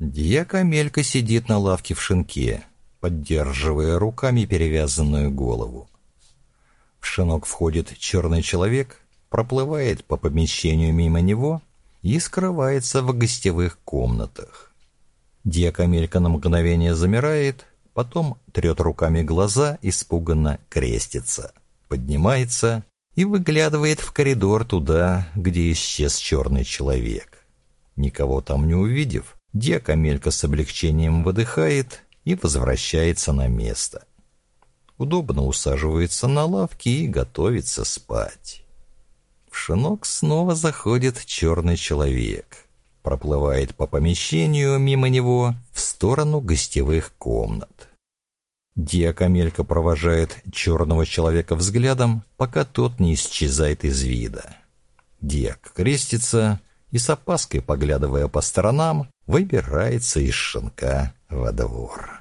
Дьякомелька сидит на лавке в шинке, поддерживая руками перевязанную голову. В шинок входит черный человек, проплывает по помещению мимо него и скрывается в гостевых комнатах. Дьякомелька на мгновение замирает, потом трет руками глаза, испуганно крестится, поднимается и выглядывает в коридор туда, где исчез черный человек. Никого там не увидев, Дьякомелька с облегчением выдыхает и возвращается на место. Удобно усаживается на лавке и готовится спать. В шинок снова заходит черный человек. Проплывает по помещению мимо него в сторону гостевых комнат. Диакамелька провожает черного человека взглядом, пока тот не исчезает из вида. Диак крестится и с опаской, поглядывая по сторонам, выбирается из шинка во двор.